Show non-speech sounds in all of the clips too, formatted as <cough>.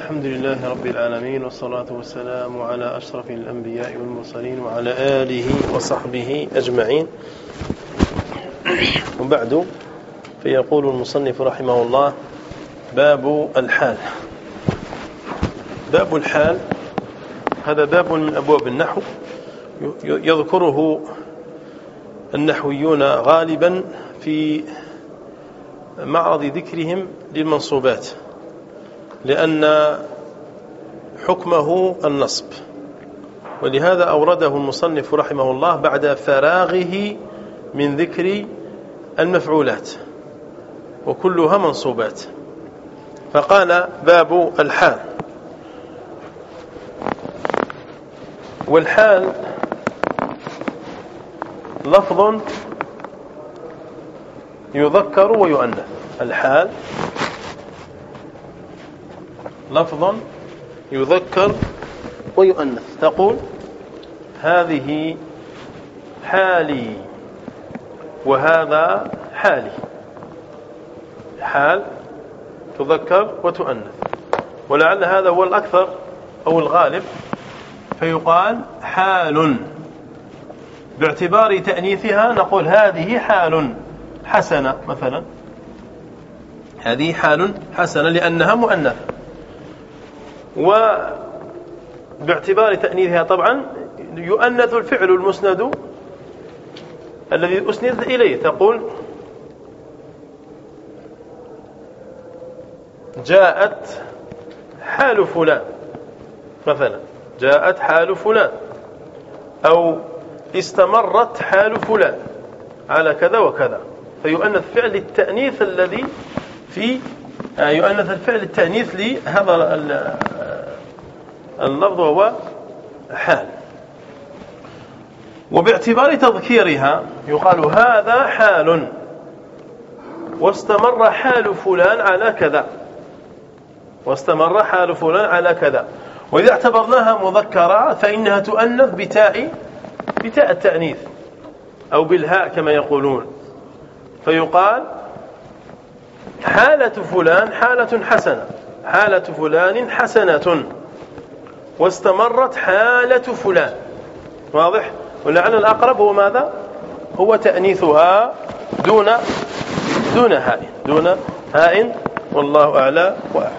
الحمد لله رب العالمين والصلاة والسلام على أشرف الأنبياء والمرسلين وعلى آله وصحبه أجمعين. وبعد فيقول المصنف رحمه الله باب الحال. باب الحال هذا باب من أبواب النحو. يذكره النحويون غالبا في معرض ذكرهم للمنصوبات. لأن حكمه النصب ولهذا أورده المصنف رحمه الله بعد فراغه من ذكر المفعولات وكلها منصوبات. فقال باب الحال. والحال لفظ يذكر ويؤنث. الحال لفظ يذكر ويؤنث. تقول هذه حالي وهذا حالي. حال تذكر وتؤنث. ولعل هذا هو الأكثر أو الغالب. فيقال حال. باعتبار تأنيثها نقول هذه حال حسنة مثلا. هذه حال حسنة لأنها مؤنثة. وباعتبار تأنيثها طبعا يؤنث الفعل المسند الذي أسند إليه. تقول جاءت حال فلان مثلا جاءت حال فلان أو استمرت حال فلان على كذا وكذا. فيؤنث فعل التأنيث الذي في آه، يؤنث الفعل التأنيث لهذا اللفظ وهو حال. وباعتبار تذكيرها يقال هذا حال. واستمر حال فلان على كذا. واستمر حال فلان على كذا. وإذا اعتبرناها مذكرة فإنها تؤنث بتاء بتاء التأنيث أو بالهاء كما يقولون. فيقال حالة فلان حالة حسنة حالة فلان حسنة. واستمرت حالة فلان. واضح؟ ولعل الأقرب هو ماذا؟ هو تأنيثها دون دون هاء دون هاء والله أعلى وأعلى.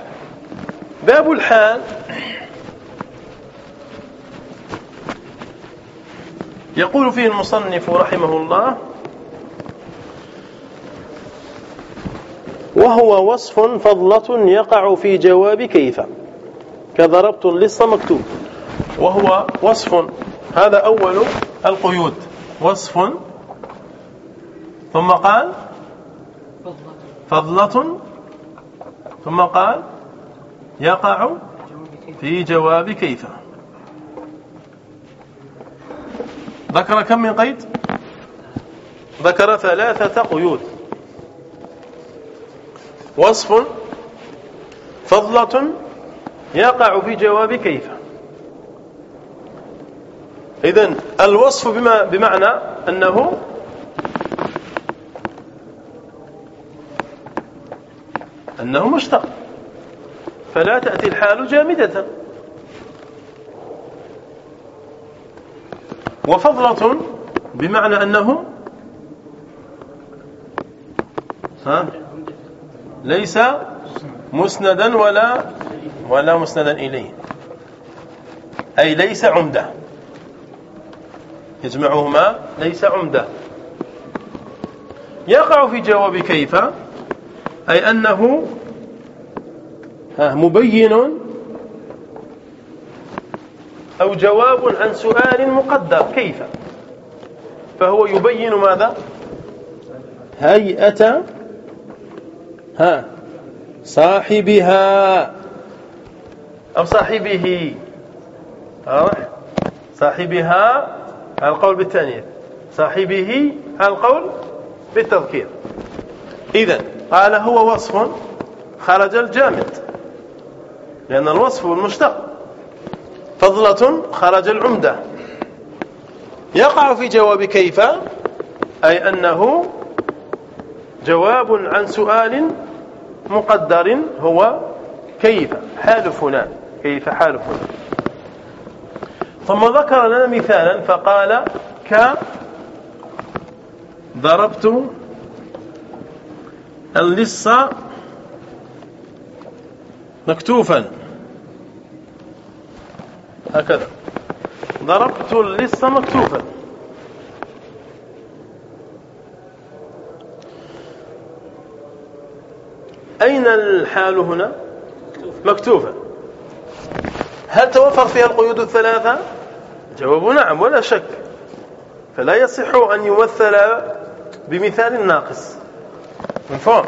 باب الحال. يقول فيه المصنف رحمه الله وهو وصف فضلة يقع في جواب كيف؟ كضربت اللص مكتوب. وهو وصف. هذا أول القيود. وصف. ثم قال فضلة. ثم قال يقع في جواب كيف. ذكر كم من قيد؟ ذكر ثلاثة قيود. وصف. فضلة. يقع في جواب كيف؟ إذن الوصف بما بمعنى أنه أنه مشتق. فلا تأتي الحال جامدة. وفضلة بمعنى أنه ها؟ ليس مسندا ولا ولا مسندا إليه. أي ليس عمدة. يجمعهما ليس عمدة. يقع في جواب كيف؟ أي أنه مبين أو جواب عن سؤال مقدر. كيف؟ فهو يبين ماذا؟ هيئة ها صاحبها. أو صاحبه؟ واضح. صاحبها القول بالتانيث صاحبه القول بالتذكير. إذا قال هو وصف خرج الجامد. لأن الوصف المشتق. فضلة خرج العمدة. يقع في جواب كيف؟ أي أنه جواب عن سؤال مقدر هو كيف؟ حال فلان. كيف حال فلان ثم ذكر لنا مثالا فقال ك ضربت اللص مكتوفا. هكذا. ضربت اللص مكتوفا. أين الحال هنا؟ مكتوفة هل توفر فيها القيود الثلاثة؟ جواب نعم ولا شك. فلا يصح أن يمثل بمثال ناقص. مفهوم؟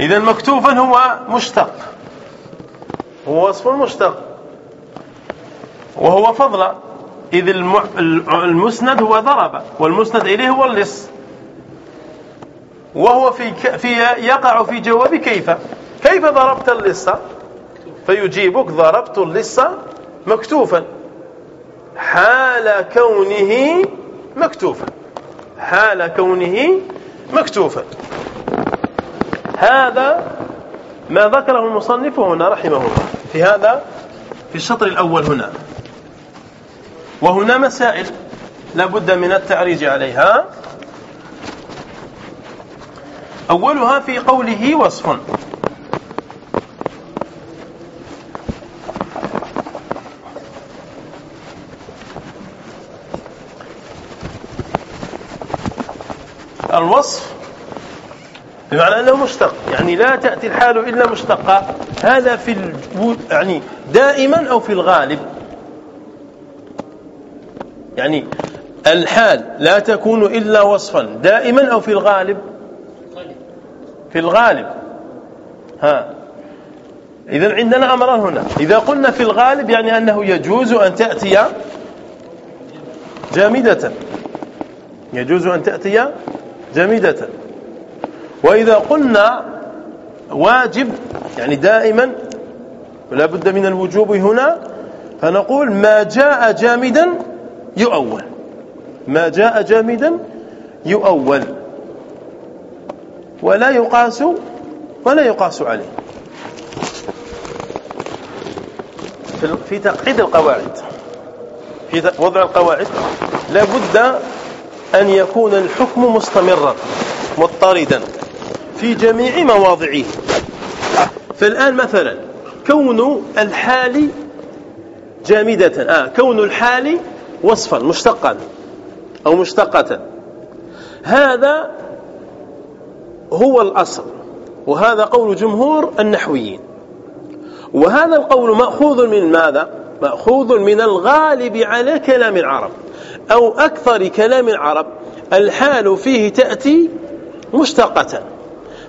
إذا مكتوفا هو مشتق. هو وصف مشتق. وهو فضل. إذ المسند هو ضرب والمسند إليه هو اللص. وهو في, في يقع في جواب كيف؟ كيف ضربت اللص؟ فيجيبك ضربت اللص مكتوفا. حال كونه مكتوفا. حال كونه مكتوفا. هذا ما ذكره المصنف هنا رحمه الله. في هذا في الشطر الأول هنا. وهنا مسائل لا بد من التعريج عليها. أولها في قوله وصف. الوصف بمعنى أنه مشتق. يعني لا تأتي الحال إلا مشتقة. هذا في يعني دائما أو في الغالب. يعني الحال لا تكون إلا وصفا دائما أو في الغالب. في الغالب. ها. إذا عندنا أمران هنا. إذا قلنا في الغالب يعني أنه يجوز أن تأتي جامدة. يجوز أن تأتي جامدة وإذا قلنا واجب يعني دائما ولا بد من الوجوب هنا فنقول ما جاء جامدا يؤول. ما جاء جامدا يؤول. ولا يقاس ولا يقاس عليه. في تقعيد القواعد. في وضع القواعد لا بد أن يكون الحكم مستمرا مضطردا في جميع مواضعه. فالآن مثلا كون الحال جامدة آه كون الحال وصفا مشتقا أو مشتقة. هذا هو الأصل وهذا قول جمهور النحويين. وهذا القول مأخوذ من ماذا؟ مأخوذ من الغالب على كلام العرب. أو أكثر كلام العرب الحال فيه تأتي مشتقة.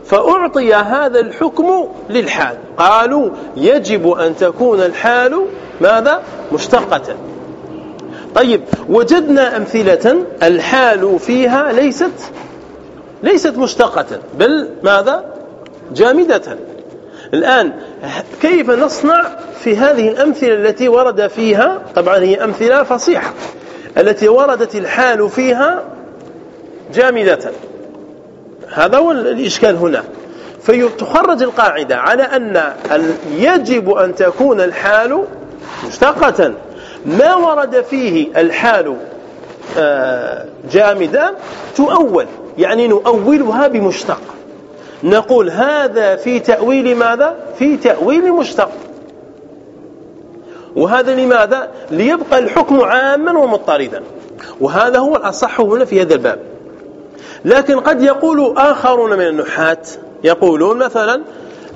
فأعطي هذا الحكم للحال. قالوا يجب أن تكون الحال ماذا؟ مشتقة. طيب وجدنا أمثلة الحال فيها ليست ليست مشتقة بل ماذا؟ جامدة. الآن كيف نصنع في هذه الأمثلة التي ورد فيها؟ طبعا هي أمثلة فصيحة. التي وردت الحال فيها جامدة. هذا هو الإشكال هنا. فتخرج القاعدة على أن يجب أن تكون الحال مشتقة. ما ورد فيه الحال آه، جامدة تؤول يعني نؤولها بمشتق. نقول هذا في تأويل ماذا؟ في تأويل مشتق. وهذا لماذا؟ ليبقى الحكم عاما ومضطردا. وهذا هو الأصح هنا في هذا الباب. لكن قد يقول آخرون من النحاة يقولون مثلا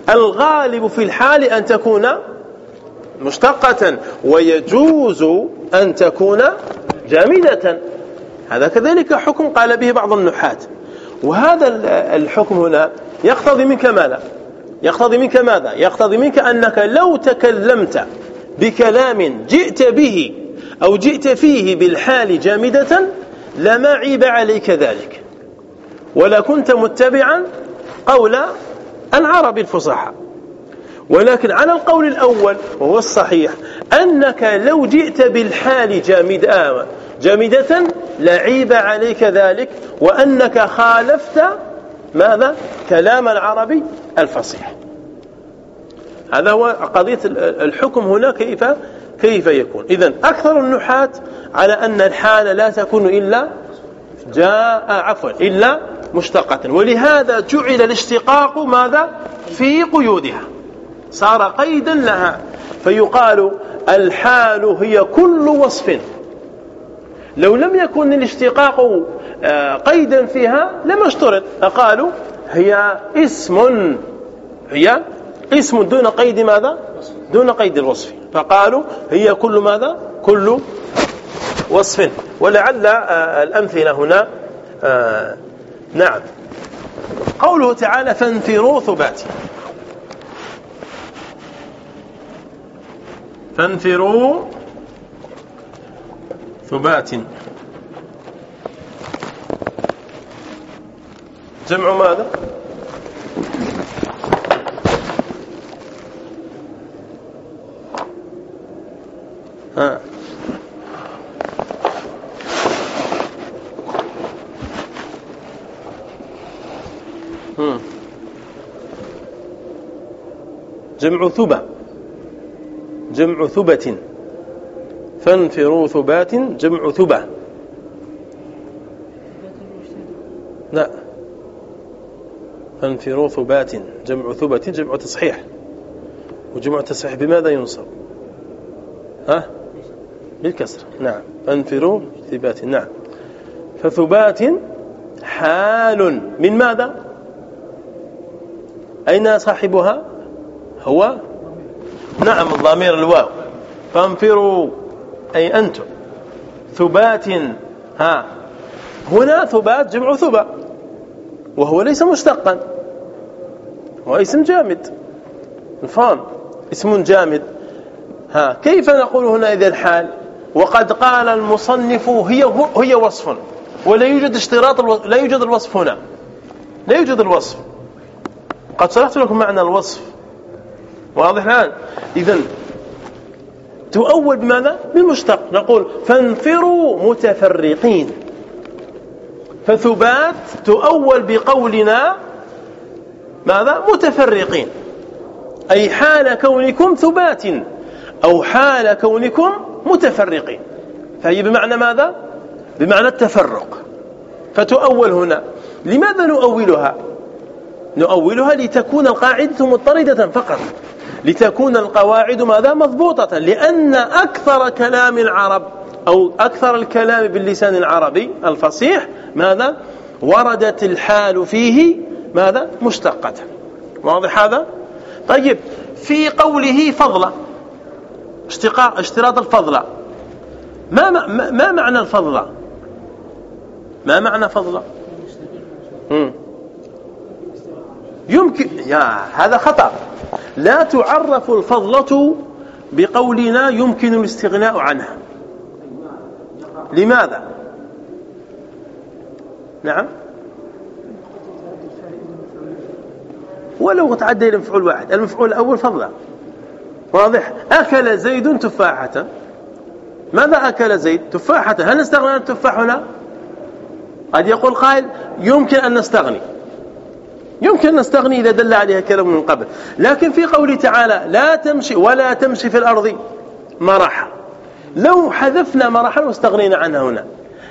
الغالب في الحال أن تكون مشتقة ويجوز أن تكون جامدة. هذا كذلك حكم قال به بعض النحاة. وهذا الحكم هنا يقتضي منك ماذا؟ يقتضي منك ماذا؟ يقتضي منك أنك لو تكلمت بكلام جئت به أو جئت فيه بالحال جامدة لما عيب عليك ذلك. ولا كنت متبعا قول العرب الفصحى ولكن على القول الأول وهو الصحيح أنك لو جئت بالحال جامدة جامدة لعيب عليك ذلك وأنك خالفت ماذا؟ كلام العربي الفصيح. هذا هو قضية الحكم هنا كيف كيف يكون. إذا أكثر النحاة على أن الحال لا تكون إلا جاء عفوا إلا مشتقة. ولهذا جعل الاشتقاق ماذا؟ في قيودها. صار قيدا لها. فيقال الحال هي كل وصف. لو لم يكن الاشتقاق آه، قيدا فيها لم اشترط فقالوا هي اسم. هي اسم دون قيد ماذا؟ دون قيد الوصف. فقالوا هي كل ماذا؟ كل وصف. ولعل آه، الأمثلة هنا آه، نعم. قوله تعالى فانفروا ثبات فانفروا ثبات جمع ماذا؟ ها جمع ثبة. جمع ثبة. فانفروا ثبات جمع ثبة. لا. فانفروا ثبات جمع ثبة. جمع تصحيح. وجمع تصحيح بماذا ينصب؟ ها؟ بالكسر. نعم. فانفروا ثبات نعم. فثبات حال. من ماذا؟ أين صاحبها؟ هو؟ نعم الضمير الواو. فانفروا. أي أنتم. ثبات. ها. هنا ثبات جمع ثبا. وهو ليس مشتقا. هو اسم جامد. الفام اسم جامد. ها كيف نقول هنا إذا الحال؟ وقد قال المصنف هي هي وصف. ولا يوجد اشتراط. لا يوجد الوصف هنا. لا يوجد الوصف. قد شرحت لكم معنى الوصف. واضح الآن؟ إذا تؤول بماذا بالمشتق نقول فانفروا متفرقين. فثبات تؤول بقولنا ماذا؟ متفرقين. أي حال كونكم ثبات أو حال كونكم متفرقين. فهي بمعنى ماذا؟ بمعنى التفرق. فتؤول هنا لماذا نؤولها؟ نؤولها لتكون القاعدة مضطردة فقط. لتكون القواعد ماذا؟ مضبوطة. لأن أكثر كلام العرب أو أكثر الكلام باللسان العربي الفصيح ماذا؟ وردت الحال فيه ماذا؟ مشتقة. واضح هذا؟ طيب في قوله فضلة اشتقاق اشتراط الفضلة ما, ما, ما معنى الفضلة ما معنى فضلة يمكن يا هذا خطأ. لا تعرف الفضلة بقولنا يمكن الاستغناء عنها. لماذا؟ نعم. ولو تعدى إلى مفعول واحد. المفعول الأول فضلا واضح؟ أكل زيد تفاحة. ماذا أكل زيد؟ تفاحة. هل نستغنى عن التفاح هنا؟ قد يقول قائل يمكن أن نستغني. يمكن نستغني إذا دل عليها كلام من قبل. لكن في قوله تعالى لا تمشي ولا تمشي في الأرض مرحا لو حذفنا مرحا واستغنينا عنها هنا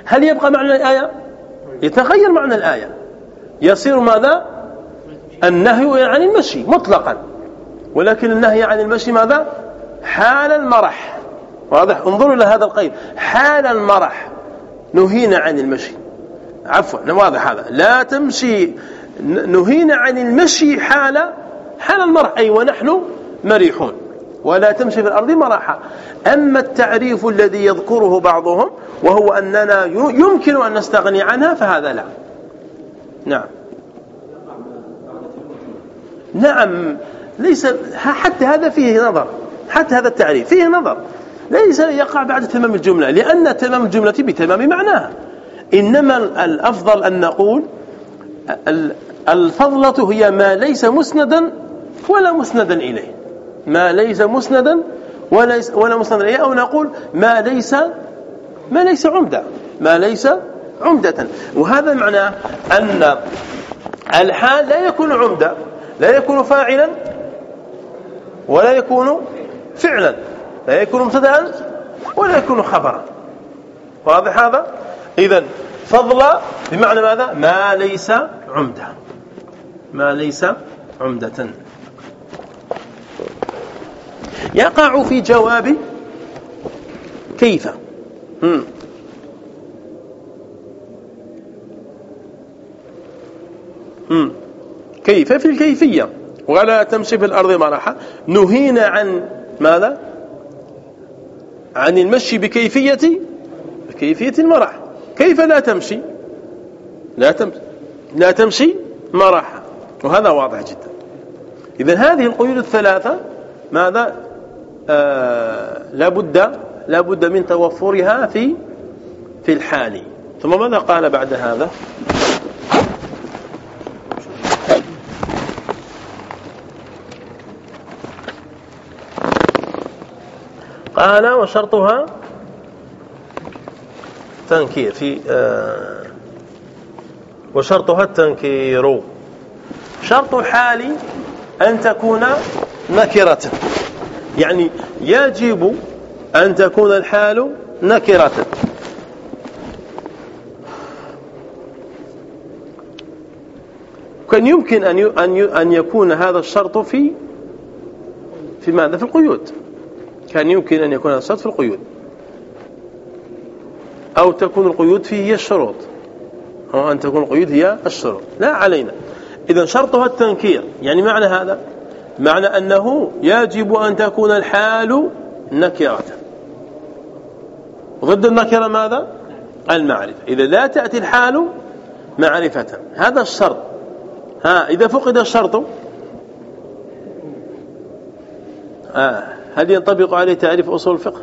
هل يبقى معنى الآية؟ يتغير معنى الآية. يصير ماذا؟ النهي عن المشي مطلقا. ولكن النهي عن المشي ماذا؟ حال المرح. واضح؟ انظروا إلى هذا القيد. حال المرح. نهينا عن المشي. عفوا واضح هذا. لا تمشي. نهينا عن المشي حال حال المرح. أي ونحن مريحون. ولا تمشي في الأرض مرحا أما التعريف الذي يذكره بعضهم وهو أننا يمكن أن نستغني عنها فهذا لا. نعم. نعم. ليس حتى هذا فيه نظر. حتى هذا التعريف فيه نظر. ليس يقع بعد تمام الجملة لأن تمام الجملة بتمام معناها. إنما الأفضل أن نقول الفضلة هي ما ليس مسندا ولا مسندا إليه. ما ليس مسندا ولا ولا مسندا إليه أو نقول ما ليس ما ليس عمدة. ما ليس عمدة. وهذا معناه أن الحال لا يكون عمدة لا يكون فاعلا ولا يكون فعلا لا يكون مبتدا ولا يكون خبرا. واضح هذا؟ اذا فضل بمعنى ماذا؟ ما ليس عمدة. ما ليس عمدة. يقع في جواب كيف؟ هم. هم. كيف؟ في الكيفية. ولا تمشي في الأرض مرحا. نهينا عن ماذا؟ عن المشي بكيفية بكيفية المرح. كيف لا تمشي؟ لا تمشي لا تمشي مرحا. وهذا واضح جدا. إذا هذه القيود الثلاثة ماذا؟ آه لابد لابد من توفرها في في الحال ثم ماذا قال بعد هذا؟ قال وشرطها تنكير في آه وشرطها التنكير. شرط حالي أن تكون نكرة. يعني يجب أن تكون الحال نكرة. كان يمكن أن أن يكون هذا الشرط في في ماذا؟ في القيود. كان يمكن أن يكون هذا الشرط في القيود. أو تكون القيود فيه هي الشروط. أو أن تكون القيود هي الشروط. لا علينا. إذا شرطها التنكير. يعني معنى هذا؟ معنى أنه يجب أن تكون الحال نكرة. ضد النكرة ماذا؟ المعرفة. إذا لا تأتي الحال معرفة. هذا الشرط. ها إذا فقد الشرط آه. هل ينطبق عليه تعريف أصول الفقه.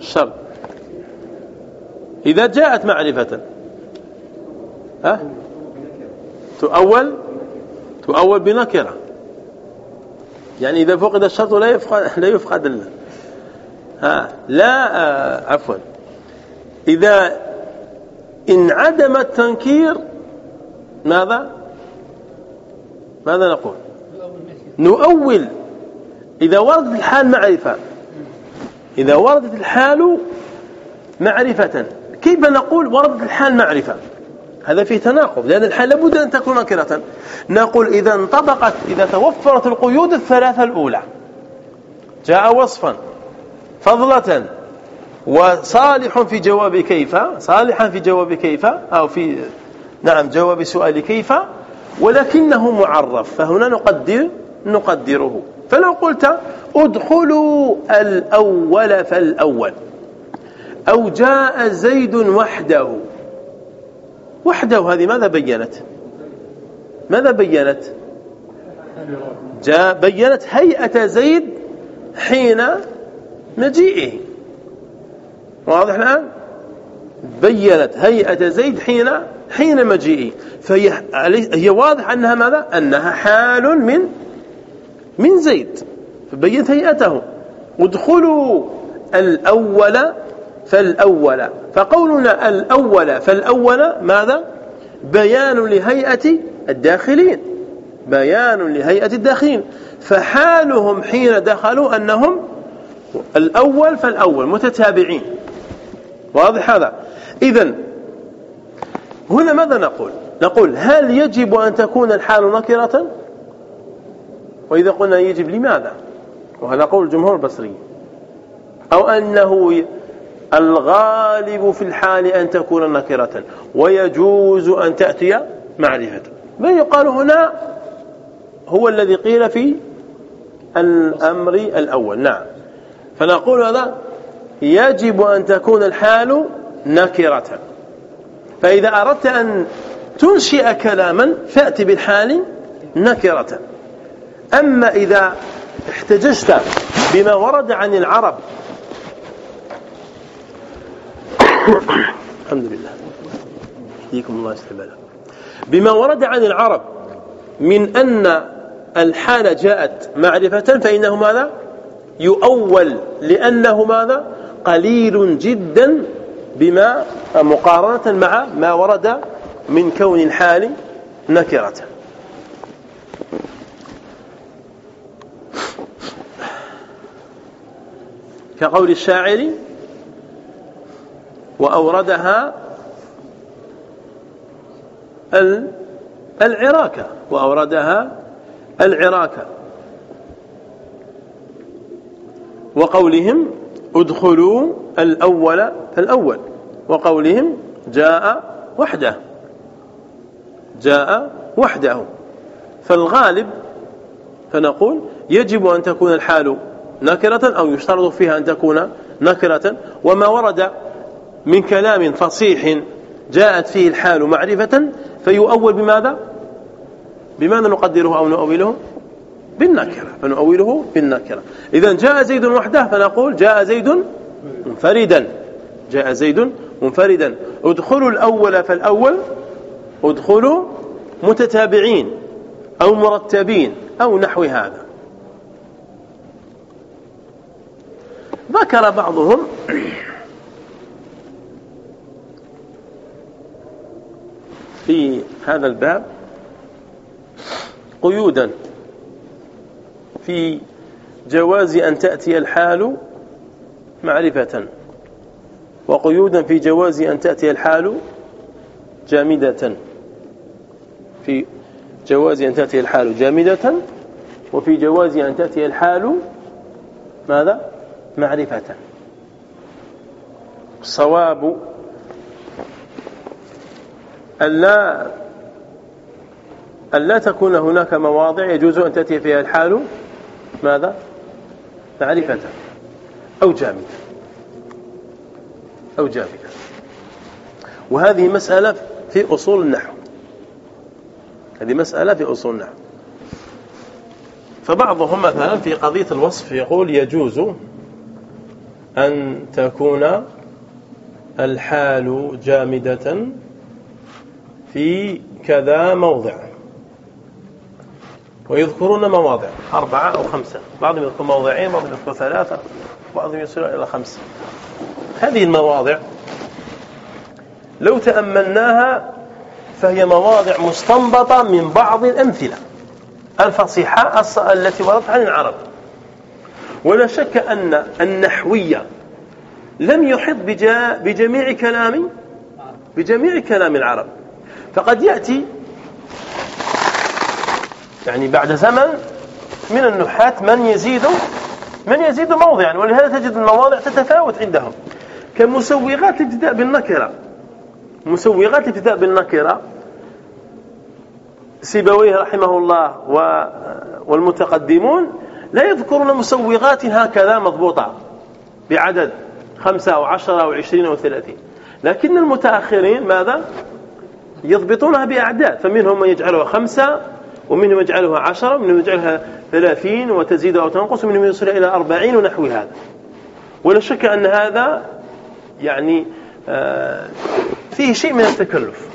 الشرط إذا جاءت معرفة. ها؟ تؤول؟ تؤول بنكرة. يعني إذا فقد الشرط لا يفقد لا يفقد ها؟ لا آه عفوا. إذا انعدم التنكير ماذا؟ ماذا نقول؟ نؤول. إذا وردت الحال معرفة. إذا وردت الحال معرفة. كيف نقول وردت الحال معرفة؟ هذا فيه تناقض لأن الحال لابد أن تكون نكرة نقول إذا انطبقت إذا توفرت القيود الثلاثة الأولى جاء وصفا فضلة وصالح في جواب كيف؟ صالحا في جواب كيف؟ أو في نعم جواب سؤال كيف؟ ولكنه معرف. فهنا نقدر نقدره. فلو قلت ادخلوا الأول فالأول. أو جاء زيد وحده. وحده هذه ماذا بينت؟ ماذا بينت؟ جاء بينت هيئة زيد حين مجيئه. واضح الآن؟ بينت هيئة زيد حين حين مجيئه فهي هي واضح أنها ماذا؟ أنها حال من من زيد. فبينت هيئته. ادخلوا الأول فالأول. فقولنا الأول فالأول ماذا؟ بيان لهيئة الداخلين. بيان لهيئة الداخلين. فحالهم حين دخلوا أنهم الأول فالأول متتابعين. واضح هذا. إذا هنا ماذا نقول؟ نقول هل يجب أن تكون الحال نكرة؟ وإذا قلنا يجب لماذا؟ وهذا قول الجمهور البصري. أو أنه الغالب في الحال أن تكون نكرة ويجوز أن تأتي معرفة. ما يقال هنا هو الذي قيل في الأمر الأول. نعم. فنقول هذا يجب أن تكون الحال نكرة. فإذا أردت أن تنشئ كلاما فأتي بالحال نكرة. أما إذا احتججت بما ورد عن العرب <coughs> الحمد لله. يهديكم الله استبالا بما ورد عن العرب من أن الحال جاءت معرفة فإنه ماذا؟ يؤول لأنه ماذا؟ قليل جدا بما مقارنة مع ما ورد من كون الحال نكرة كقول الشاعر وأوردها العراكة وأوردها العراكة وقولهم ادخلوا الأول فالأول وقولهم جاء وحده. جاء وحده. فالغالب فنقول يجب أن تكون الحال نكرة أو يشترط فيها أن تكون نكرة. وما ورد من كلام فصيح جاءت فيه الحال معرفة فيؤول بماذا؟ بماذا نقدره أو نؤوله؟ بالنكرة. فنؤوله بالنكرة. إذا جاء زيد وحده فنقول جاء زيد منفردا. جاء زيد منفردا. ادخلوا الأول فالأول ادخلوا متتابعين أو مرتبين أو نحو هذا. ذكر بعضهم في هذا الباب قيودا في جواز أن تأتي الحال معرفة. وقيودا في جواز أن تأتي الحال جامدة. في جواز أن تأتي الحال جامدة وفي جواز أن تأتي الحال ماذا؟ معرفة. الصواب ألا ألا تكون هناك مواضع يجوز أن تأتي فيها الحال ماذا؟ معرفة أو جامدة. أو جامدة وهذه مسألة في أصول النحو. هذه مسألة في أصول النحو. فبعضهم مثلا في قضية الوصف يقول يجوز أن تكون الحال جامدة في كذا موضع. ويذكرون مواضع أربعة أو خمسة. بعضهم يذكر موضعين بعضهم يذكر ثلاثة بعضهم يصل إلى خمسة. هذه المواضع لو تأملناها فهي مواضع مستنبطة من بعض الأمثلة الفصيحة التي وردت عن العرب. ولا شك أن النحوية لم يحط بجميع كلام بجميع كلام العرب. فقد يأتي يعني بعد زمن من النحاة من يزيد من يزيد موضعا ولهذا تجد المواضع تتفاوت عندهم. كمسوغات الابتداء بالنكرة. مسوغات الابتداء بالنكرة. سيبويه رحمه الله والمتقدمون لا يذكرون مسوغات هكذا مضبوطة بعدد خمسة أو عشرة أو عشرين أو ثلاثين. لكن المتأخرين ماذا؟ يضبطونها بأعداد. فمنهم من يجعلها خمسة ومنهم يجعلها عشرة ومنهم يجعلها ثلاثين وتزيد أو تنقص ومنهم يصل إلى أربعين ونحو هذا. ولا شك أن هذا يعني آه، فيه شيء من التكلف.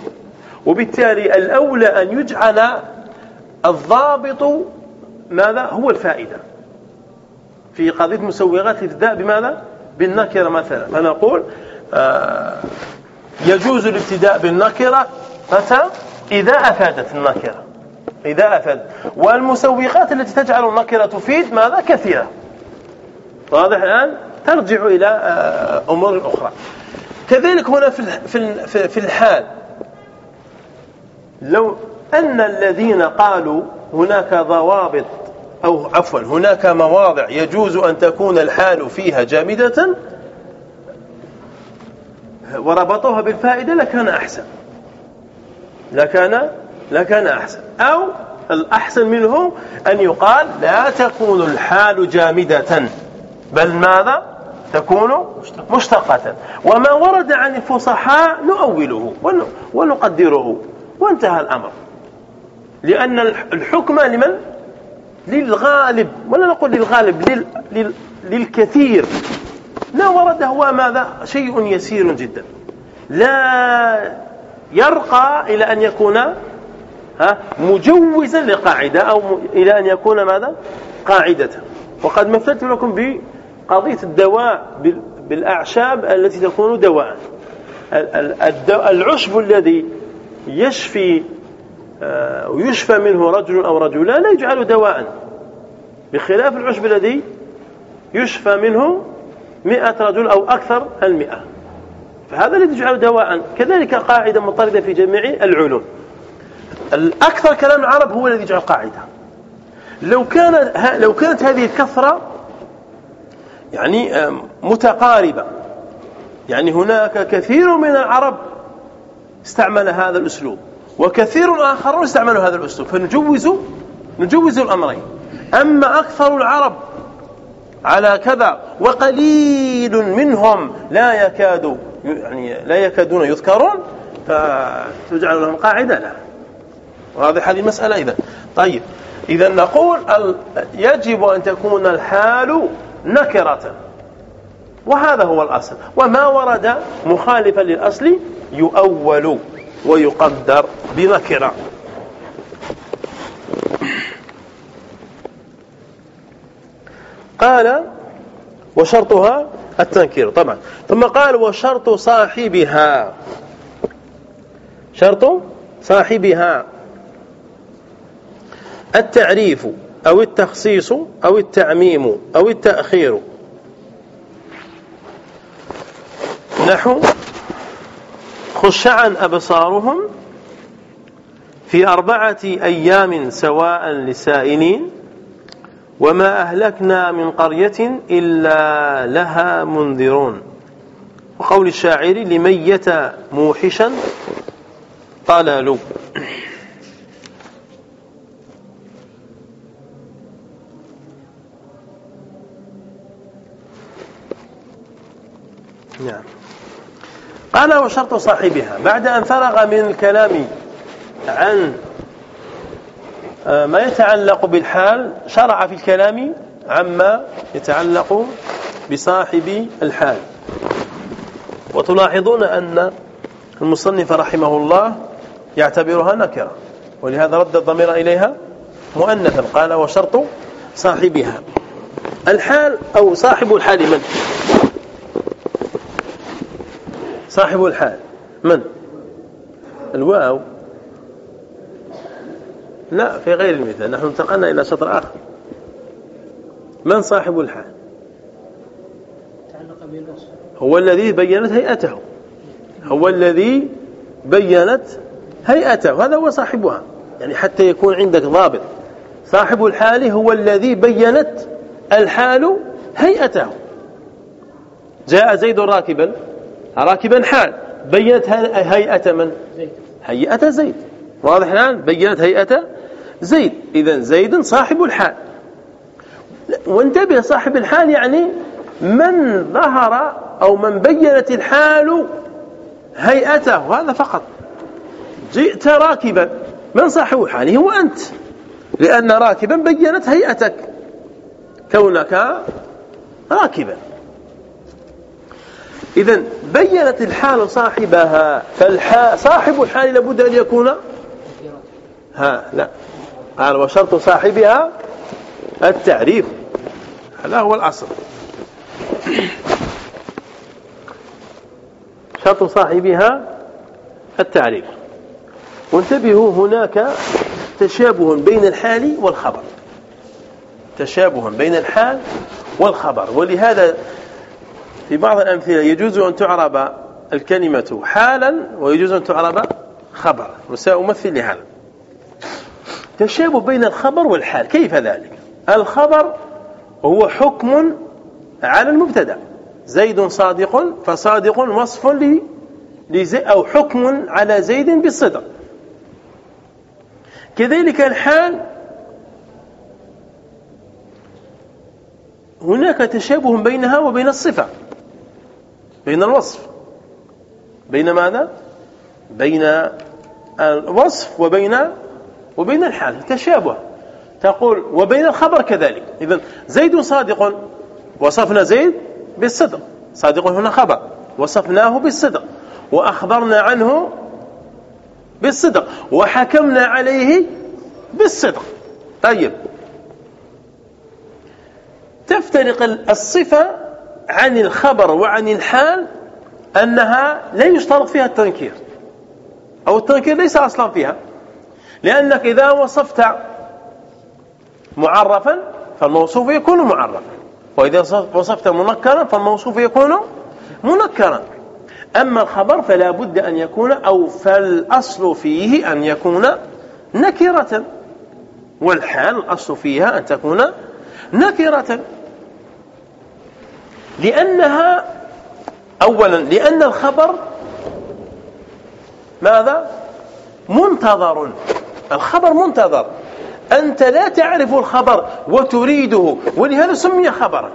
وبالتالي الأولى أن يجعل الضابط ماذا؟ هو الفائدة. في قضية مسوغات الابتداء بماذا؟ بالنكرة مثلا. فنقول آه، يجوز الابتداء بالنكرة متى؟ إذا أفادت النكرة. إذا أفادت. والمسوغات التي تجعل النكرة تفيد ماذا؟ كثيرة. واضح الآن؟ ترجع إلى آه، أمور أخرى. كذلك هنا في في الحال. لو أن الذين قالوا هناك ضوابط أو عفوا هناك مواضع يجوز أن تكون الحال فيها جامدة وربطوها بالفائدة لكان أحسن. لكان لكان أحسن. أو الأحسن منه أن يقال لا تكون الحال جامدة. بل ماذا؟ تكون مشتقة. وما ورد عن الفصحاء نؤوله ونقدره. وانتهى الأمر. لأن الحكم لمن؟ للغالب. ولا نقول للغالب لل لل للكثير. لا ورد هو ماذا؟ شيء يسير جدا. لا يرقى إلى أن يكون ها مجوزا لقاعدة أو إلى أن يكون ماذا؟ قاعدة. وقد مثلت لكم بقضية الدواء بالأعشاب التي تكون دواء. العشب الذي يشفي آه، ويشفى منه رجل أو رجلان لا يجعل دواء. بخلاف العشب الذي يشفى منه مئة رجل أو أكثر المئة. فهذا الذي يجعل دواء. كذلك قاعدة مضطردة في جميع العلوم. الأكثر كلام العرب هو الذي يجعل قاعدة. لو لو كانت هذه الكثرة يعني متقاربة. يعني هناك كثير من العرب استعمل هذا الأسلوب وكثير آخرون استعملوا هذا الأسلوب. فنجوز نجوز الأمرين. أما أكثر العرب على كذا وقليل منهم لا يكاد يعني لا يكادون يذكرون فتجعل لهم قاعدة لا. واضح هذه المسألة إذا. طيب إذا نقول يجب أن تكون الحال نكرة. وهذا هو الأصل. وما ورد مخالفا للأصل يؤول ويقدر بنكرة قال وشرطها التنكير. طبعا. ثم قال وشرط صاحبها. شرط صاحبها. التعريف. أو التخصيص أو التعميم أو التأخير. نحو خشعا أبصارهم في أربعة أيام سواء للسائلين وما أهلكنا من قرية إلا لها منذرون. وقول الشاعر لميت موحشا طلل نعم. قال وشرط صاحبها بعد أن فرغ من الكلام عن آه، ما يتعلق بالحال شرع في الكلام عما يتعلق بصاحب الحال. وتلاحظون أن المصنف رحمه الله يعتبرها نكرة ولهذا رد الضمير إليها مؤنثا قال وشرط صاحبها. الحال أو صاحب الحال من؟ صاحب الحال. من؟ الواو. لا في غير المثال نحن انتقلنا إلى شطر آخر. من صاحب الحال؟ هو الذي بينت هيئته. هو الذي بينت هيئته. هذا هو صاحبها. يعني حتى يكون عندك ضابط. صاحب الحال هو الذي بينت الحال هيئته. جاء زيد راكبا. راكبا حال. بينت هيئة من؟ هيئة زيد. واضح الآن؟ بينت هيئة زيد. إذا زيد صاحب الحال. وانتبه صاحب الحال يعني من ظهر أو من بينت الحال هيئته. هذا فقط. جئت راكبا. من صاحب الحال؟ هو أنت. لأن راكبا بينت هيئتك. كونك راكبا. إذا بينت الحال صاحبها فصاحب الحال لابد أن يكون ها لا. قال وشرط صاحبها التعريف. هذا هو الأصل. شرط صاحبها التعريف. وانتبهوا هناك تشابه بين الحال والخبر. تشابه بين الحال والخبر. ولهذا في بعض الأمثلة يجوز أن تعرب الكلمة حالا ويجوز أن تعرب خبرا وسأمثل لهذا. تشابه بين الخبر والحال كيف ذلك؟ الخبر هو حكم على المبتدأ. زيد صادق فصادق وصف لزي أو حكم على زيد بالصدق. كذلك الحال هناك تشابه بينها وبين الصفة. بين الوصف. بين ماذا؟ بين الوصف وبين وبين الحال تشابه. تقول وبين الخبر كذلك. إذا زيد صادق وصفنا زيد بالصدق. صادق هنا خبر وصفناه بالصدق. وأخبرنا عنه بالصدق. وحكمنا عليه بالصدق. طيب. تفترق الصفة عن الخبر وعن الحال أنها لا يشترط فيها التنكير. أو التنكير ليس أصلا فيها. لأنك إذا وصفت معرفا فالموصوف يكون معرفا. وإذا وصفت منكرا فالموصوف يكون منكرا. أما الخبر فلا بد أن يكون أو فالأصل فيه أن يكون نكرة. والحال الأصل فيها أن تكون نكرة. لأنها أولا لأن الخبر ماذا؟ منتظر. الخبر منتظر. أنت لا تعرف الخبر وتريده ولهذا سمي خبرا.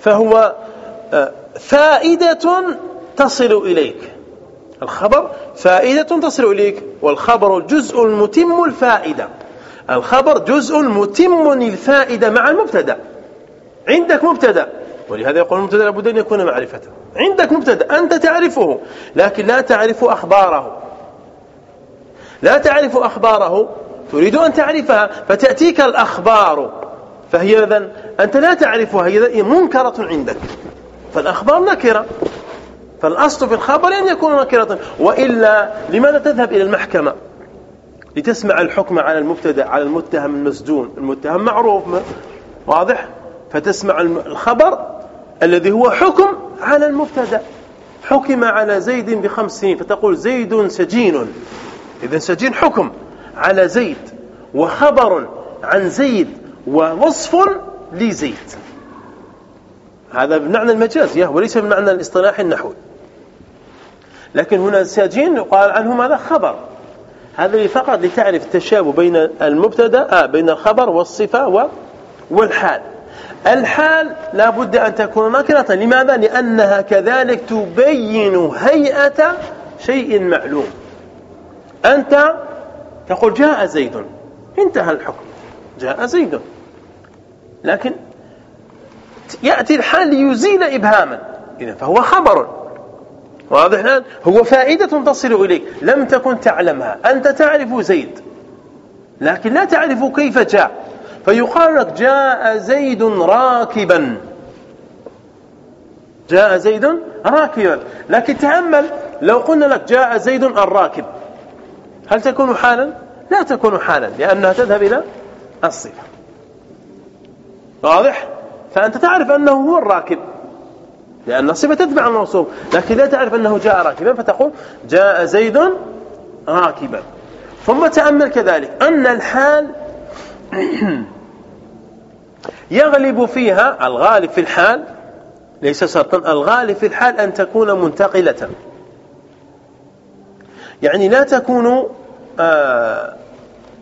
فهو آه، فائدة تصل إليك. الخبر فائدة تصل إليك والخبر جزء متم الفائدة. الخبر جزء متم الفائدة مع المبتدأ. عندك مبتدأ. ولهذا يقول المبتدأ لابد أن يكون معرفة عندك مبتدأ. أنت تعرفه. لكن لا تعرف أخباره. لا تعرف أخباره. تريد أن تعرفها. فتأتيك الأخبار. فهي إذن أنت لا تعرفها. هي منكرة عندك. فالأخبار نكرة. فالأصل في الخبر أن يكون نكرة. وإلا لماذا تذهب إلى المحكمة؟ لتسمع الحكم على المبتدأ على المتهم المسجون. المتهم معروف واضح؟ فتسمع الخبر الذي هو حكم على المبتدأ. حكم على زيد بخمسين فتقول زيد سجين. إذا سجين حكم على زيد وخبر عن زيد ووصف لزيد. هذا بمعنى المجازية وليس بمعنى الاصطلاح النحوي. لكن هنا سجين يقال عنه ماذا؟ خبر. هذا فقط لتعرف التشابه بين المبتدأ آه بين الخبر والصفة والحال. الحال لا بد أن تكون نكرة لماذا؟ لأنها كذلك تبين هيئة شيء معلوم. أنت تقول جاء زيد. انتهى الحكم. جاء زيد. لكن يأتي الحال ليزيل إبهاما. إذا فهو خبر. واضح الآن؟ هو فائدة تصل إليك. لم تكن تعلمها. أنت تعرف زيد. لكن لا تعرف كيف جاء. فيقال لك جاء زيد راكبا. جاء زيد راكبا. لكن تأمل لو قلنا لك جاء زيد الراكب هل تكون حالا؟ لا تكون حالا لأنها تذهب إلى الصفة. واضح؟ فأنت تعرف أنه هو الراكب لأن الصفة تتبع الموصوف لكن لا تعرف أنه جاء راكبا فتقول جاء زيد راكبا. ثم تأمل كذلك أن الحال <clears throat> يغلب فيها الغالب في الحال ليس شرطا الغالب في الحال أن تكون منتقلة. يعني لا تكون آه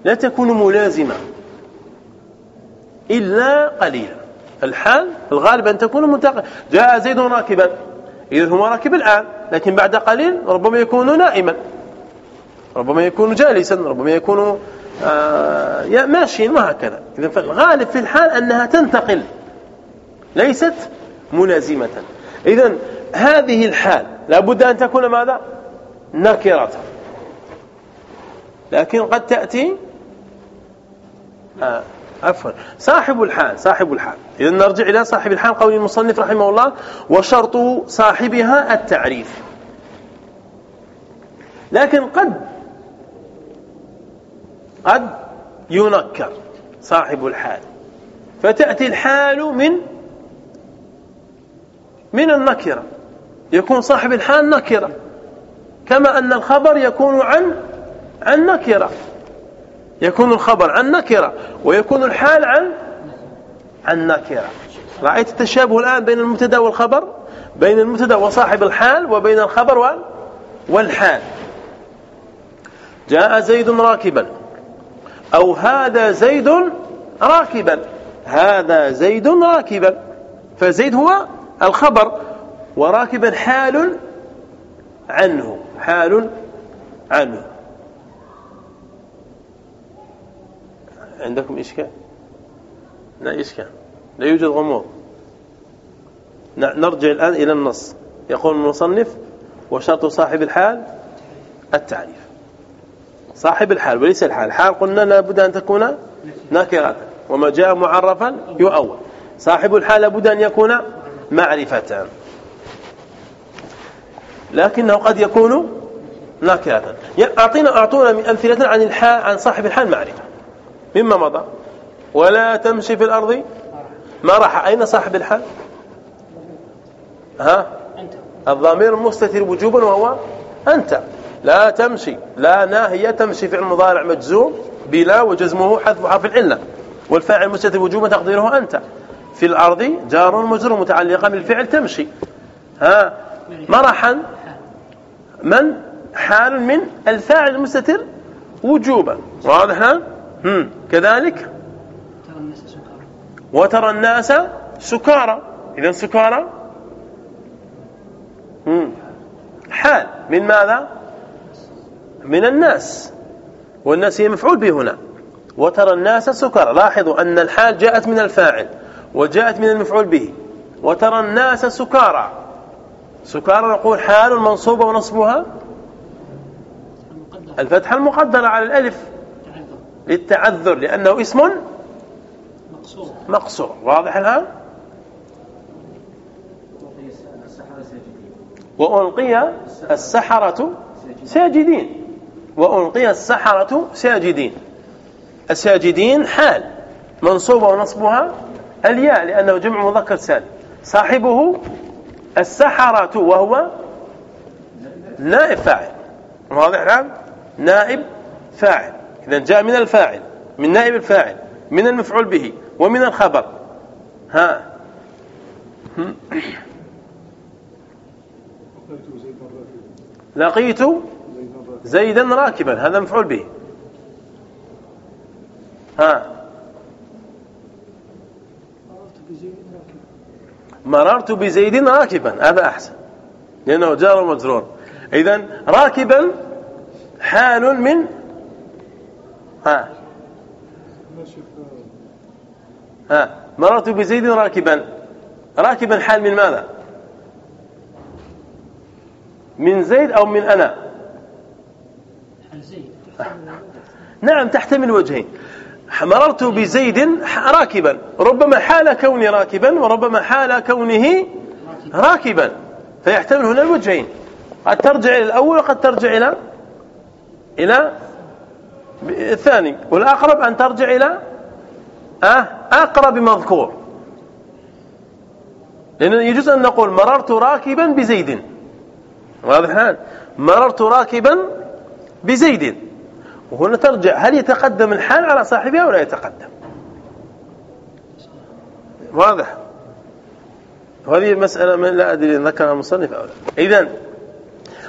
لا تكون ملازمة إلا قليلا. الحال الغالب أن تكون منتقلة. جاء زيد راكبا. إذا هو راكب الآن لكن بعد قليل ربما يكون نائما. ربما يكون جالسا ربما يكون آه ماشيا وهكذا. إذا فالغالب في الحال أنها تنتقل. ليست ملازمة. إذا هذه الحال لابد أن تكون ماذا؟ نكرة لكن قد تأتي؟ آه عفوا. صاحب الحال صاحب الحال. إذا نرجع إلى صاحب الحال قول المصنف رحمه الله وشرط صاحبها التعريف. لكن قد قد ينكر صاحب الحال. فتأتي الحال من من النكرة. يكون صاحب الحال نكرة. كما أن الخبر يكون عن عن نكرة. يكون الخبر عن نكرة ويكون الحال عن عن نكرة. رأيت التشابه الآن بين المبتدأ والخبر؟ بين المبتدأ وصاحب الحال وبين الخبر والحال. جاء زيد راكبا. أو هذا زيد راكبا. هذا زيد راكبا. فزيد هو الخبر. وراكبا حال عنه. حال عنه. عندكم إشكال؟ لا إشكال. لا يوجد غموض. نرجع الآن إلى النص. يقول المصنف وشرط صاحب الحال التعريف. صاحب الحال وليس الحال. الحال قلنا لابد أن تكون نكرة وما جاء معرفا يؤول. صاحب الحال لابد أن يكون معرفة. لكنه قد يكون نكرة أعطينا أعطونا من أمثلة عن الحال عن صاحب الحال معرفة. مما مضى. ولا تمشي في الأرض. ما راح. أين صاحب الحال؟ ها؟ الضمير المستتر وجوبا وهو أنت. لا تمشي لا ناهية تمشي فعل مضارع مجزوم بلا وجزمه حذف حرف العلة. والفاعل مستتر وجوبا تقديره أنت. في الأرض جار مجرور متعلقا بالفعل تمشي. ها؟ مرحا. من؟ حال من الفاعل المستتر وجوبا. واضح؟ كذلك؟ وترى الناس سكارى. إذا سكارى؟ حال. من ماذا؟ من الناس. والناس هي مفعول به هنا. وترى الناس سكارى لاحظوا أن الحال جاءت من الفاعل وجاءت من المفعول به. وترى الناس سكارى. سكارى نقول حال منصوبة ونصبها. الفتحة المقدرة على الألف. للتعذر لأنه اسم مقصور. واضح الآن؟ وألقي السحرة ساجدين. وألقي السحرة ساجدين. الساجدين حال منصوبة ونصبها الياء لأنه جمع مذكر سالم صاحبه السحرة وهو نائب فاعل. واضح نعم نائب فاعل. إذا جاء من الفاعل من نائب الفاعل من المفعول به ومن الخبر. ها. <coughs> لقيت زيدا راكبا هذا مفعول به. ها. مررت بزيد راكبا هذا أحسن لأنه جار مجرور. إذا راكبا حال من ها. ها. مررت بزيد راكبا. راكبا حال من ماذا؟ من زيد أو من أنا؟ نعم تحتمل وجهين. مررت بزيد راكبا. ربما حال كوني راكبا وربما حال كونه راكبا. فيحتمل هنا الوجهين. قد ترجع إلى الأول وقد ترجع إلى إلى الثاني. والأقرب أن ترجع إلى أه أقرب مذكور. لأن يجوز أن نقول مررت راكبا بزيد. واضح الآن؟ مررت راكبا بزيد. وهنا ترجع هل يتقدم الحال على صاحبها ولا يتقدم؟ واضح. وهذه مسألة من لا أدري ذكرها المصنف أو لا. إذن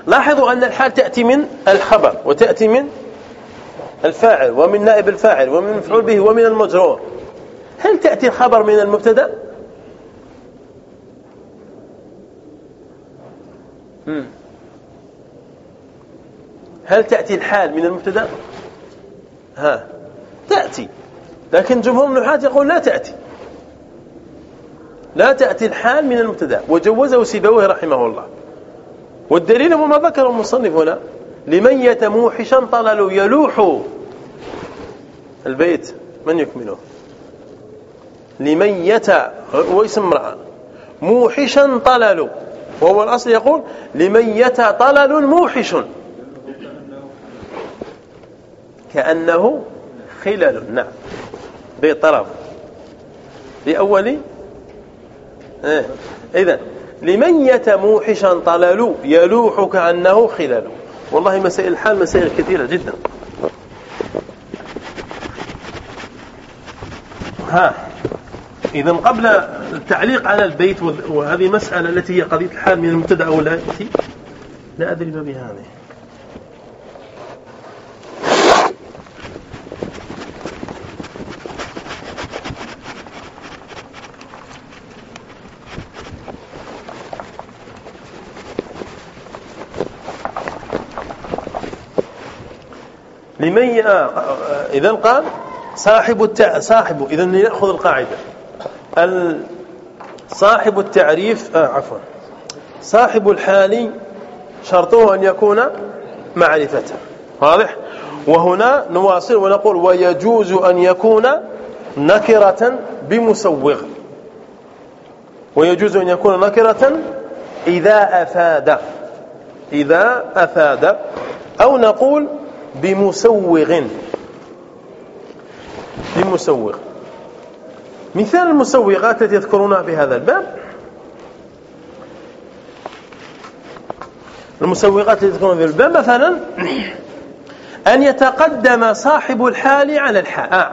لاحظوا أن الحال تأتي من الخبر وتأتي من الفاعل ومن نائب الفاعل ومن المفعول به ومن المجرور. هل تأتي الخبر من المبتدأ؟ هل تأتي الحال من المبتدأ؟ ها تأتي. لكن جمهور النحاة يقول لا تأتي. لا تأتي الحال من المبتدأ. وجوزه سيبويه رحمه الله. والدليل هو ما ذكره المصنف هنا. لمن يتموحشا طلل يلوح. البيت من يكمله؟ لمن يت واسم امرأة. موحشا طلل وهو الأصل يقول لمن يت طلل موحش. كأنه خلل. نعم. بطرف. بأول إيه. إذا لمن يت موحشا طلل يلوح كأنه خلل. والله مسائل الحال مسائل كثيرة جدا. ها. إذا قبل التعليق على البيت وهذه مسألة التي هي قضية الحال من المبتدأ أو لا لا أدري ما بهذه. لمن إذا قال صاحب التع... صاحب إذا نأخذ القاعدة. ال... صاحب التعريف آه عفوا. صاحب الحال شرطه أن يكون معرفة. واضح؟ وهنا نواصل ونقول ويجوز أن يكون نكرة بمسوغ. ويجوز أن يكون نكرة إذا أفاد. إذا أفاد. أو نقول بمسوغ. بمسوغ. مثال المسوغات التي يذكرونها في هذا الباب. المسوغات التي تذكرونها في الباب مثلا <clears throat> أن يتقدم صاحب الحال على الحال آه.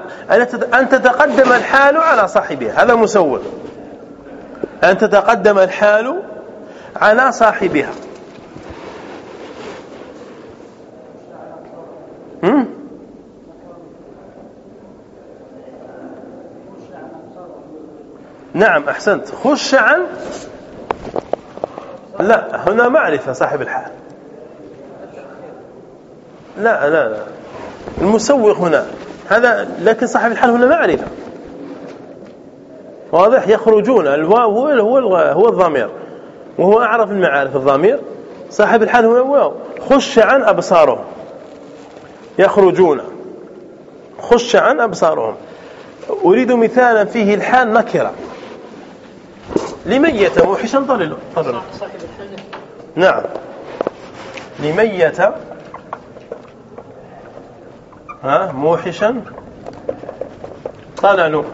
أن تتقدم الحال على صاحبها. هذا مسوغ. أن تتقدم الحال على صاحبها. نعم أحسنت. خش عن لا هنا معرفة صاحب الحال. لا لا لا. المسوق هنا. هذا لكن صاحب الحال هنا معرفة. واضح؟ يخرجون. الواو هو هو هو الضمير. وهو أعرف المعارف الضمير. صاحب الحال هنا واو خش عن أبصارهم. يخرجون. خش عن أبصارهم. أريد مثالا فيه الحال نكرة. لميت موحشا ضلل نعم. لميت ها موحشا. طلل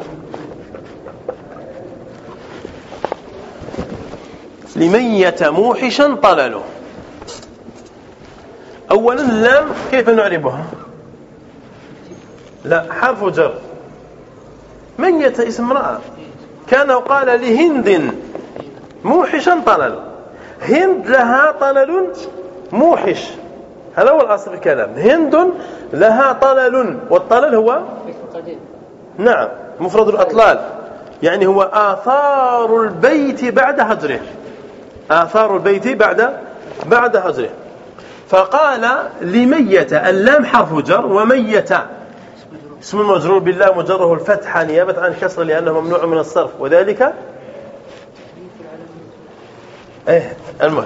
لميت موحشا طلل أولا اللام كيف نعربها؟ لا حرف جر. ميت اسم امرأة؟ كان قال لهند موحشا طلل. هند لها طلل موحش. هذا هو الأصل في الكلام. هند لها طلل والطلل هو؟ نعم مفرد الأطلال. يعني هو آثار البيت بعد هجره. آثار البيت بعد بعد هجره. فقال لمية اللام حرف جر ومية اسم المجرور بالله مجره الفتحة نيابة عن كسر لأنه ممنوع من الصرف. وذلك؟ إيه المهم.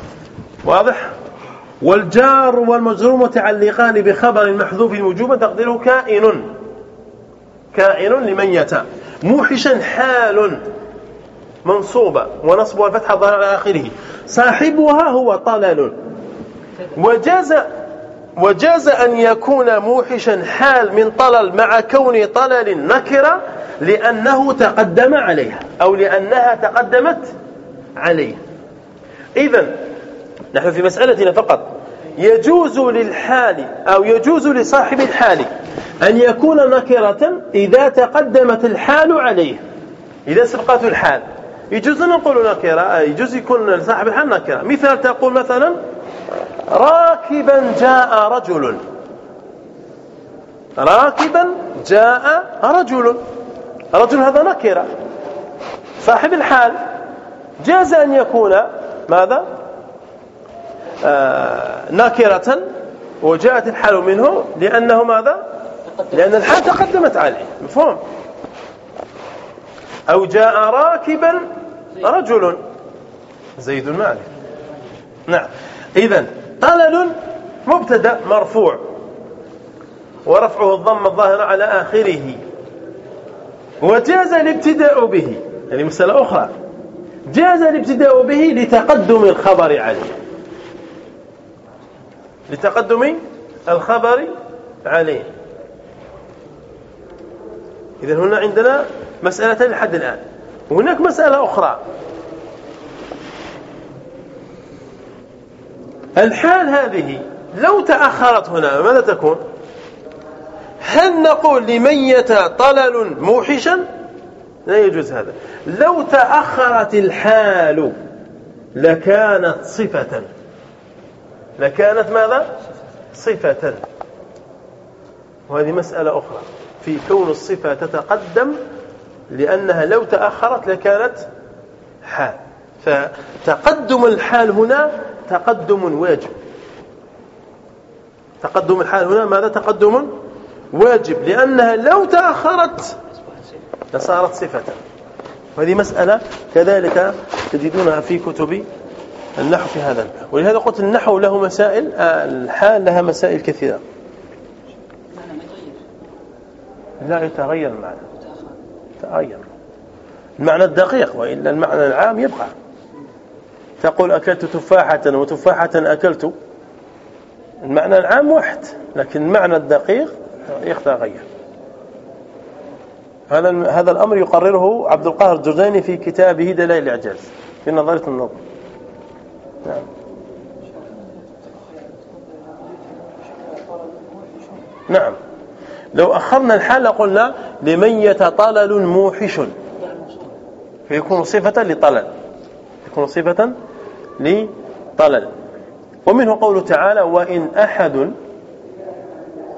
واضح؟ والجار والمجرور متعلقان بخبر محذوف وجوبا تقديره كائن. كائن لمن يتا موحشا حال. منصوبة. ونصبها الفتحة ظهر على آخره. صاحبها هو طلل وجاز وجاز أن يكون موحشا حال من طلل مع كون طلل نكرة لأنه تقدم عليها أو لأنها تقدمت عليه إذا نحن في مسألتنا فقط. يجوز للحال أو يجوز لصاحب الحال أن يكون نكرة إذا تقدمت الحال عليه. إذا سبقته الحال. يجوز أن نقول نكرة يجوز يكون لصاحب الحال نكرة. مثال تقول مثلا راكبا جاء رجل. راكبا جاء رجل. رجل هذا نكرة. صاحب الحال. جاز أن يكون ماذا؟ آه نكرة. وجاءت الحال منه لأنه ماذا؟ لأن الحال تقدمت عليه. مفهوم؟ أو جاء راكبا رجل. زيد معرف نعم. إذا طلل مبتدا مرفوع ورفعه الضم الظاهر على آخره. وجاز الابتداء به هذه مسألة أخرى. جاز الابتداء به لتقدم الخبر عليه. لتقدم الخبر عليه. إذا هنا عندنا مسألتين لحد الآن. وهناك مسألة أخرى. الحال هذه لو تأخرت هنا ماذا تكون؟ هل نقول لميت طلل موحشا؟ لا يجوز هذا. لو تأخرت الحال لكانت صفة. لكانت ماذا؟ صفة. وهذه مسألة أخرى. في كون الصفة تتقدم لأنها لو تأخرت لكانت حال. فتقدم الحال هنا تقدم واجب. تقدم الحال هنا ماذا تقدم؟ واجب لأنها لو تأخرت لصارت صفة. وهذه مسألة كذلك تجدونها في كتب النحو في هذا. الباب ولهذا قلت النحو له مسائل الحال لها مسائل كثيرة. لا يتغير المعنى. تغير. المعنى الدقيق وإلا المعنى العام يبقى. تقول أكلت تفاحة وتفاحة أكلت. المعنى العام واحد لكن المعنى الدقيق يتغير هذا هذا الأمر يقرره عبد القاهر الجرجاني في كتابه دلائل الإعجاز في نظرية النظر. نعم. نعم. لو أخرنا الحال قلنا لمن يتطلل موحش. فيكون صفة لطلل. يكون صفة لطلل ومنه قوله تعالى وإن أحد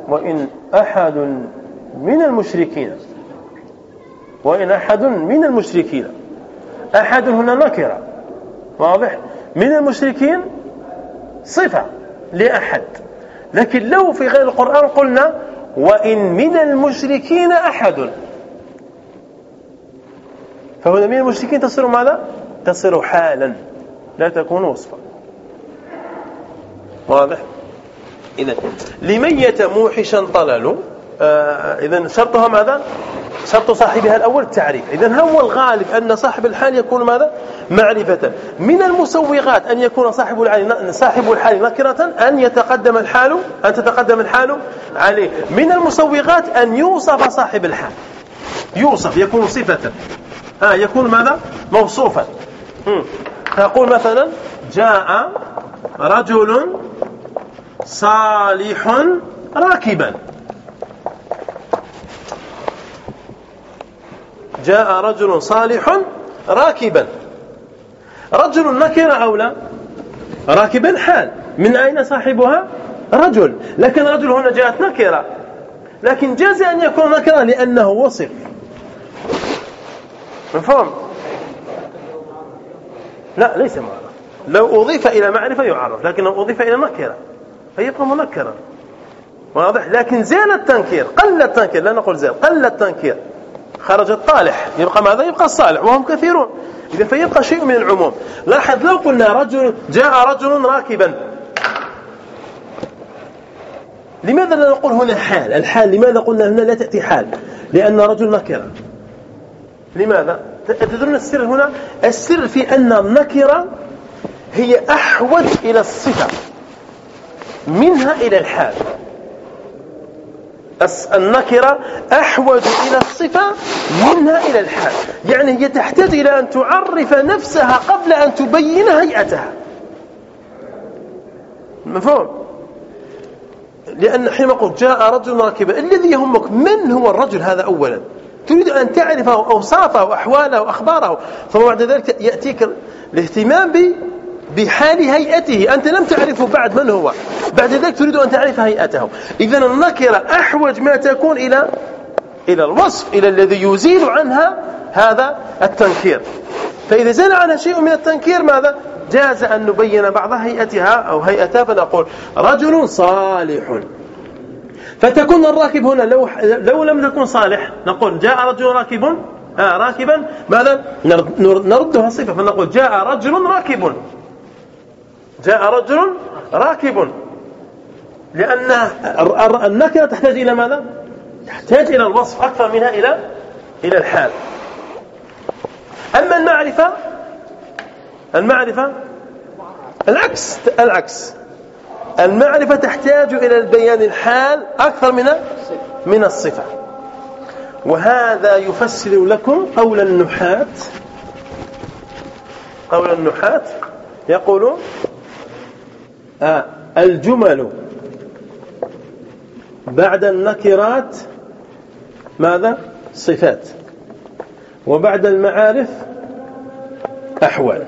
وإن أحد من المشركين. وإن أحد من المشركين. أحد هنا نكرة. واضح؟ من المشركين صفة لأحد. لكن لو في غير القرآن قلنا وإن من المشركين أحد فهنا من المشركين تصير ماذا؟ تصير حالا. لا تكون وصفا. واضح؟ إذا لميت موحشا طلل آه إذا شرطها ماذا؟ شرط صاحبها الأول التعريف. إذا هو الغالب أن صاحب الحال يكون ماذا؟ معرفة. من المسوغات أن يكون صاحب الحال صاحب الحال نكرة أن يتقدم الحال أن تتقدم الحال عليه. من المسوغات أن يوصف صاحب الحال. يوصف يكون صفة. ها يكون ماذا؟ موصوفا. تقول مثلا جاء رجل صالح راكبا. جاء رجل صالح راكبا. رجل نكر أو لا؟ راكبا حال. من أين صاحبها؟ رجل. لكن رجل هنا جاءت نكرة. لكن جاز أن يكون نكرة لأنه وصف. مفهوم؟ لا ليس معرف لو أضيف إلى معرفة يعرف لكن لو أضيف إلى نكرة فيبقى منكرا واضح؟ لكن زين التنكير قل التنكير لا نقول زين قل التنكير. خرج الطالح يبقى ماذا؟ يبقى الصالح وهم كثيرون. إذا فيبقى شيء من العموم. لاحظ لو قلنا رجل جاء رجل راكبا. لماذا لا نقول هنا حال؟ الحال لماذا قلنا هنا لا تأتي حال؟ لأن رجل نكرة. لماذا؟ تدرون السر هنا؟ السر في أن النكرة هي أحوج إلى الصفة منها إلى الحال. النكرة أحوج إلى الصفة منها إلى الحال. يعني هي تحتاج إلى أن تعرف نفسها قبل أن تبين هيئتها. مفهوم؟ لأن حين قلت جاء رجل راكبا الذي يهمك من هو الرجل هذا أولا؟ تريد أن تعرف أوصافه وأحواله وأخباره ثم بعد ذلك يأتيك الاهتمام بحال هيئته. أنت لم تعرفه بعد من هو. بعد ذلك تريد أن تعرف هيئته. إذا النكرة أحوج ما تكون إلى إلى الوصف إلى الذي يزيل عنها هذا التنكير. فإذا زال عنها شيء من التنكير ماذا؟ جاز أن نبين بعض هيئتها أو هيئتها فنقول رجل صالح. فتكون الراكب هنا لو لو لم تكن صالح نقول جاء رجل راكب آه راكبا ماذا؟ نردها صفة فنقول جاء رجل راكب. جاء رجل راكب. لأن النكرة تحتاج إلى ماذا؟ تحتاج إلى الوصف أكثر منها إلى إلى الحال. أما المعرفة المعرفة العكس العكس. المعرفة تحتاج إلى البيان الحال أكثر من من الصفة. وهذا يفسر لكم قول النحاة. قول النحاة يقولون آه الجمل بعد النكرات ماذا؟ صفات. وبعد المعارف أحوال.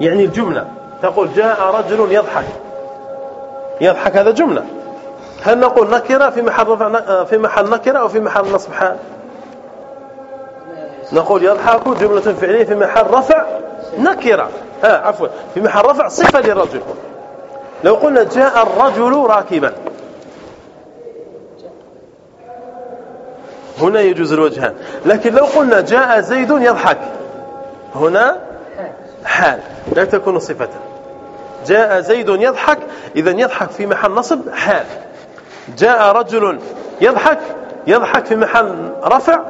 يعني الجملة تقول جاء رجل يضحك. يضحك هذا جملة. هل نقول نكرة في محل رفع آه، في محل نكرة أو في محل نصب حال؟ نقول يضحك جملة فعلية في محل رفع نكرة. ها عفوا في محل رفع صفة للرجل. لو قلنا جاء الرجل راكبا. هنا يجوز الوجهان لكن لو قلنا جاء زيد يضحك. هنا حال. لا تكون صفة. جاء زيد يضحك إذا يضحك في محل نصب حال. جاء رجل يضحك يضحك في محل رفع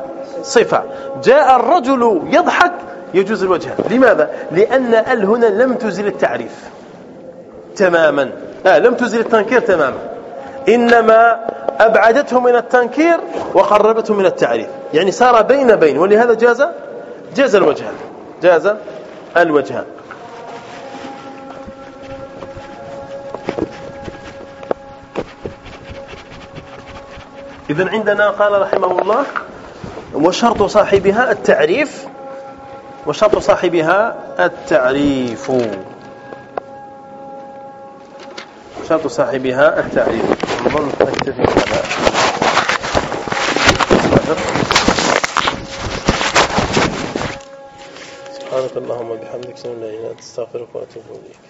صفة. جاء الرجل يضحك يجوز الوجهان لماذا؟ لأن ال هنا لم تزل التعريف تماما. آه لم تزل التنكير تماما. إنما أبعدته من التنكير وقربته من التعريف. يعني صار بين بين ولهذا جاز جاز الوجهان جاز الوجهان إذن عندنا قال رحمه الله وشرط صاحبها التعريف وشرط صاحبها التعريف. شرط صاحبها التعريف. نظن نكتفي بهذا. سبحانك اللهم وبحمدك سنة لا أستغفرك وأتوب إليك.